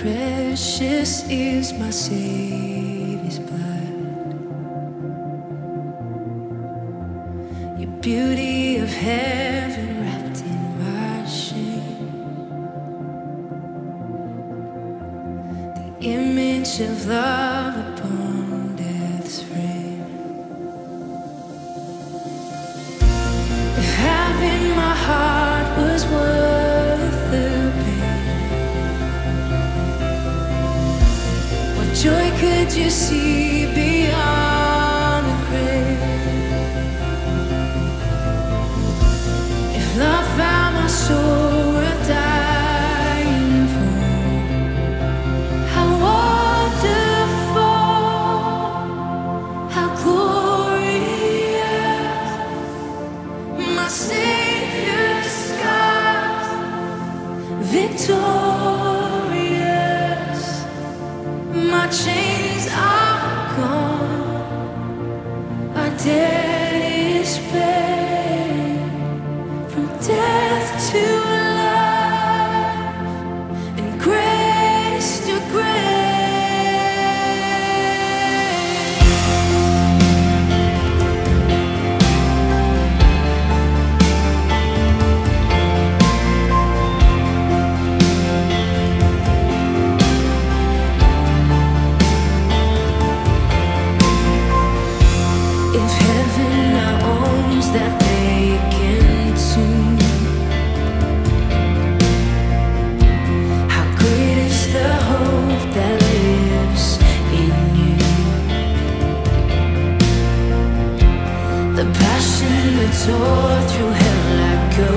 precious is my Savior's blood. Your beauty of heaven wrapped in my shame. The image of love upon death's frame. If having my heart was worth could you see beyond the grave? If love found my soul my debt is paid. Tore through hell like a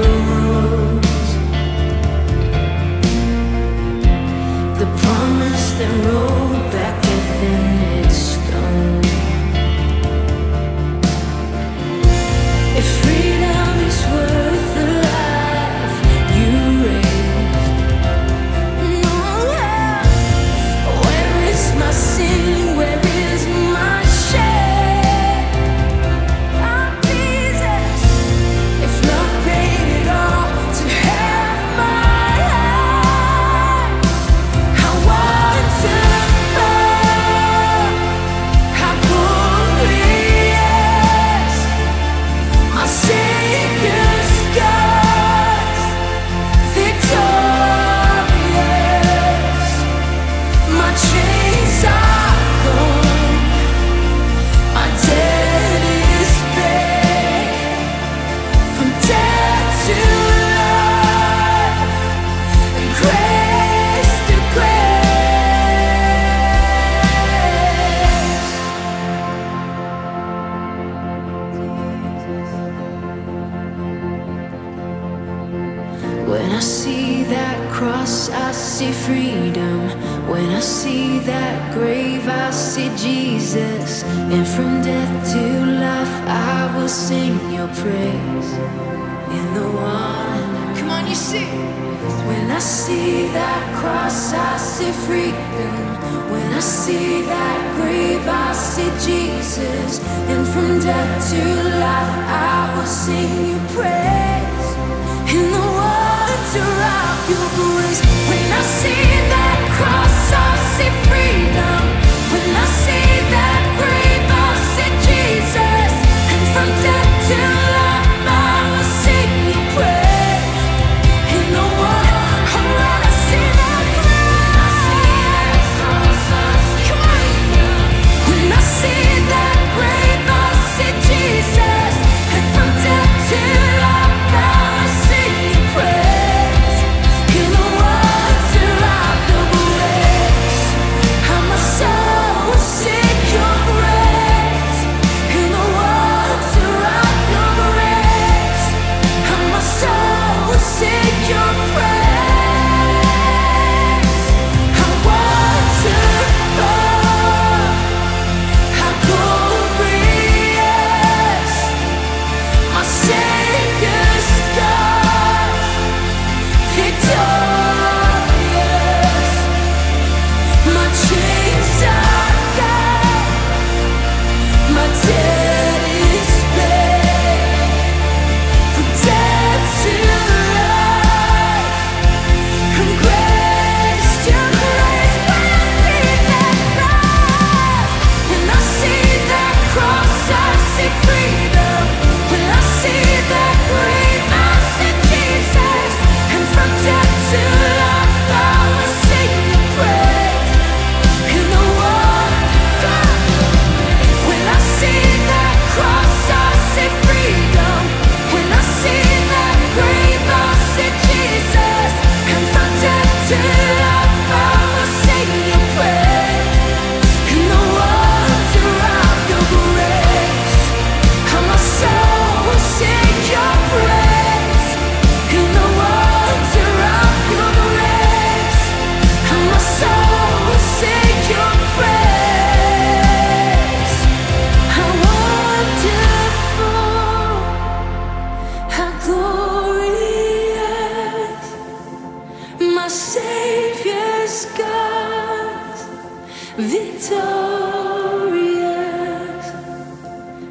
the When I see that cross, I see freedom. When I see that grave, I see Jesus. And from death to life, I will sing your praise. In the one, come on, you see. When I see that cross, I see freedom. When I see that grave, I see Jesus. And from death to life, I will sing your praise. Wonder of your grace, when I see that cross, Savior's God, victorious.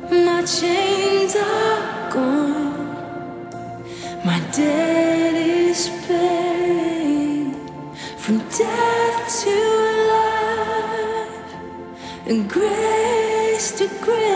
My chains are gone, my debt is paid. From death to life, and grace to grace.